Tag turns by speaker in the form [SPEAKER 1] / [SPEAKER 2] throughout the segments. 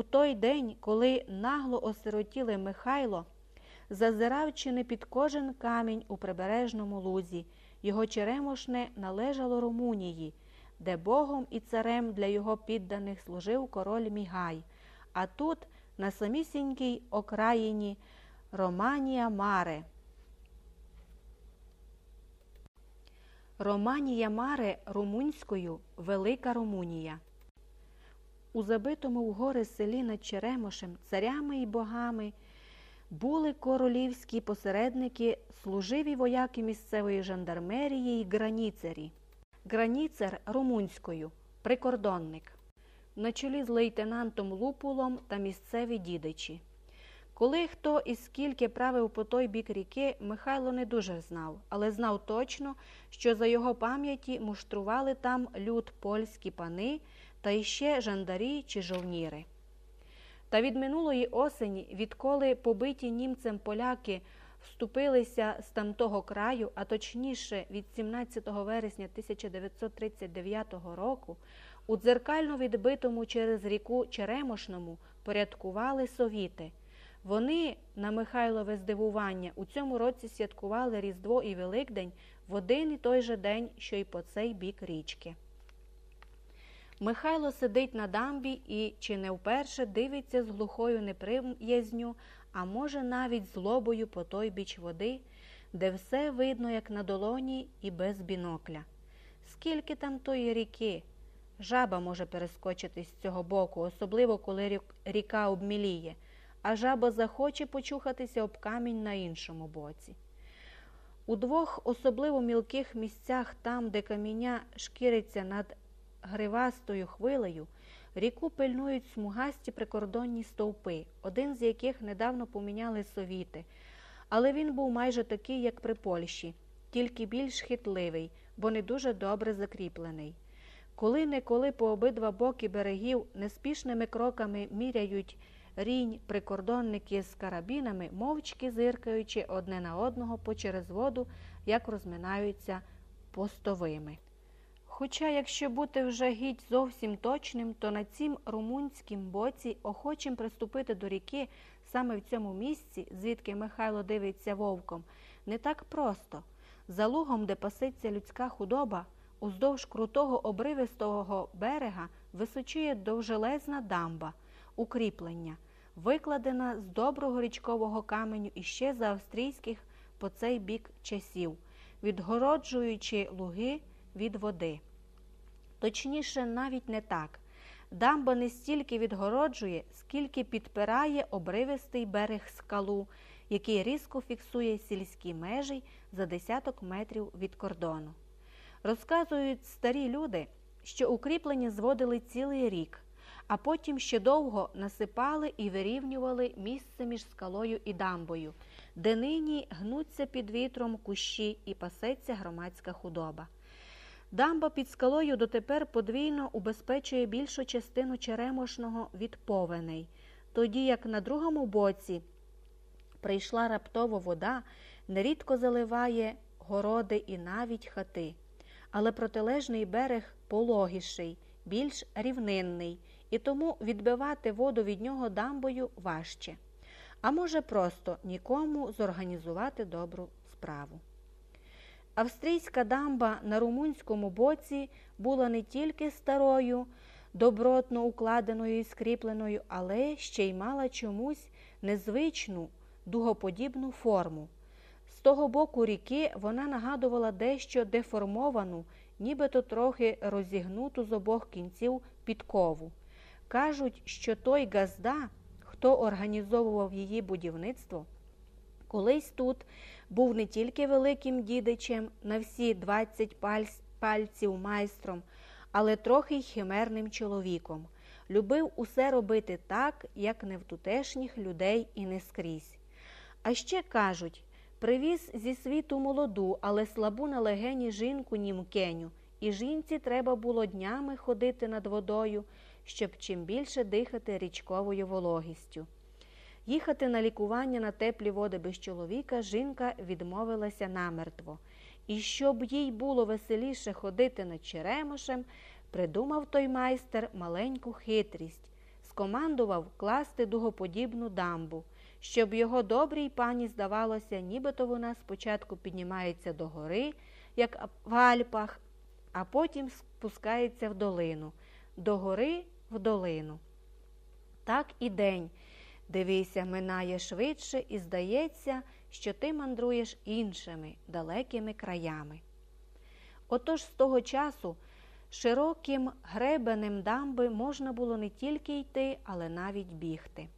[SPEAKER 1] у той день, коли нагло осиротіли Михайло, зазирав чи не під кожен камінь у прибережному лузі. Його черемошне належало Румунії, де богом і царем для його підданих служив король Мігай, а тут, на самісінькій окраїні Романія Маре. Романія Маре румунською Велика Румунія. У забитому в гори селі над Черемошем, царями і богами були королівські посередники, служиві вояки місцевої жандармерії й граніцері. Граніцер румунською прикордонник. На чолі з лейтенантом Лупулом та місцеві дідичі. Коли хто і скільки правив по той бік ріки, Михайло не дуже знав, але знав точно, що за його пам'яті муштрували там люд польські пани та іще жандарі чи жовніри. Та від минулої осені, відколи побиті німцем поляки вступилися з тамтого краю, а точніше від 17 вересня 1939 року, у дзеркально відбитому через ріку Черемошному порядкували совіти. Вони, на Михайлове здивування, у цьому році святкували Різдво і Великдень в один і той же день, що й по цей бік річки. Михайло сидить на дамбі і чи не вперше дивиться з глухою неприязню, а може, навіть злобою по той біч води, де все видно, як на долоні, і без бінокля. Скільки там тої ріки? Жаба може перескочити з цього боку, особливо коли ріка обміліє, а жаба захоче почухатися об камінь на іншому боці. У двох особливо мілких місцях, там, де каміння шкіриться над гривастою хвилею, ріку пильнують смугасті прикордонні стовпи, один з яких недавно поміняли совіти, але він був майже такий, як при Польщі, тільки більш хитливий, бо не дуже добре закріплений. Коли неколи по обидва боки берегів неспішними кроками міряють рінь прикордонники з карабінами, мовчки зиркаючи одне на одного по через воду, як розминаються постовими. Хоча, якщо бути вже гідь зовсім точним, то на цім румунськім боці охочим приступити до ріки саме в цьому місці, звідки Михайло дивиться вовком, не так просто. За лугом, де паситься людська худоба, уздовж крутого обривистого берега височує довжелезна дамба, укріплення, викладена з доброго річкового каменю іще за австрійських по цей бік часів, відгороджуючи луги від води. Точніше, навіть не так. Дамба не стільки відгороджує, скільки підпирає обривистий берег скалу, який різко фіксує сільські межі за десяток метрів від кордону. Розказують старі люди, що укріплення зводили цілий рік, а потім ще довго насипали і вирівнювали місце між скалою і дамбою, де нині гнуться під вітром кущі і пасеться громадська худоба. Дамба під скалою дотепер подвійно убезпечує більшу частину черемошного від повеней, тоді як на другому боці прийшла раптово вода, нерідко заливає городи і навіть хати. Але протилежний берег пологіший, більш рівнинний, і тому відбивати воду від нього дамбою важче. А може, просто нікому зорганізувати добру справу. Австрійська дамба на румунському боці була не тільки старою, добротно укладеною і скріпленою, але ще й мала чомусь незвичну дугоподібну форму. З того боку ріки вона нагадувала дещо деформовану, нібито трохи розігнуту з обох кінців підкову. Кажуть, що той газда, хто організовував її будівництво, колись тут був не тільки великим дідичем на всі 20 пальців майстром, але трохи й химерним чоловіком. Любив усе робити так, як не в тутешніх людей і не скрізь. А ще кажуть привіз зі світу молоду, але слабу на легені жінку німкеню, і жінці треба було днями ходити над водою, щоб чим більше дихати річковою вологістю. Їхати на лікування на теплі води без чоловіка жінка відмовилася намертво. І щоб їй було веселіше ходити над черемошем, придумав той майстер маленьку хитрість скомандував класти дугоподібну дамбу, щоб його добрій пані здавалося, нібито вона спочатку піднімається до гори, як в Альпах, а потім спускається в долину, до гори в долину. Так і день. Дивися, минає швидше, і здається, що ти мандруєш іншими далекими краями. Отож з того часу широким гребенем дамби можна було не тільки йти, але навіть бігти.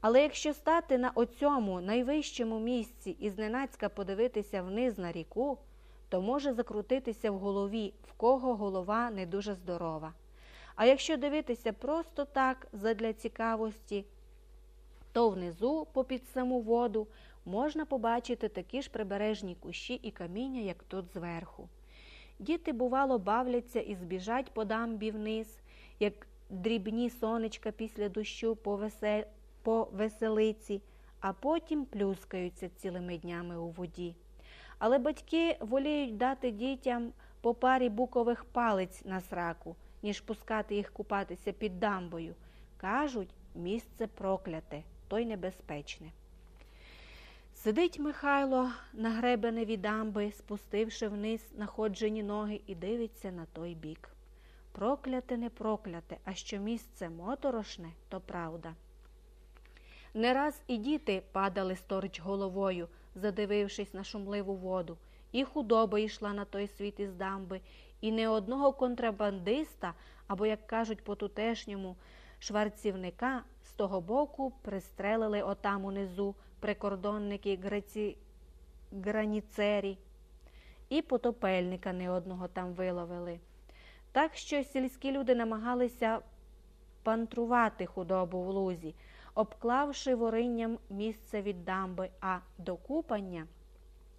[SPEAKER 1] Але якщо стати на оцьому найвищому місці і зненацька подивитися вниз на ріку, то може закрутитися в голові, в кого голова не дуже здорова. А якщо дивитися просто так, задля цікавості, то внизу, попід саму воду, можна побачити такі ж прибережні кущі і каміння, як тут зверху. Діти, бувало, бавляться і збіжать по дамбі вниз, як дрібні сонечка після дощу по, весел... по веселиці, а потім плюскаються цілими днями у воді. Але батьки воліють дати дітям по парі букових палиць на сраку, ніж пускати їх купатися під дамбою. Кажуть, місце прокляте, то й небезпечне. Сидить Михайло на гребеневі дамби, спустивши вниз находжені ноги, і дивиться на той бік. Прокляте, не прокляте, а що місце моторошне, то правда. Не раз і діти падали сторч головою, задивившись на шумливу воду, і худоба йшла на той світ із дамби, і не одного контрабандиста, або, як кажуть по тутешньому, шварцівника з того боку пристрелили отам унизу прикордонники граці... граніцері, і потопельника не одного там виловили. Так що сільські люди намагалися пантрувати худобу в лузі, обклавши воринням місце від дамби, а до купання –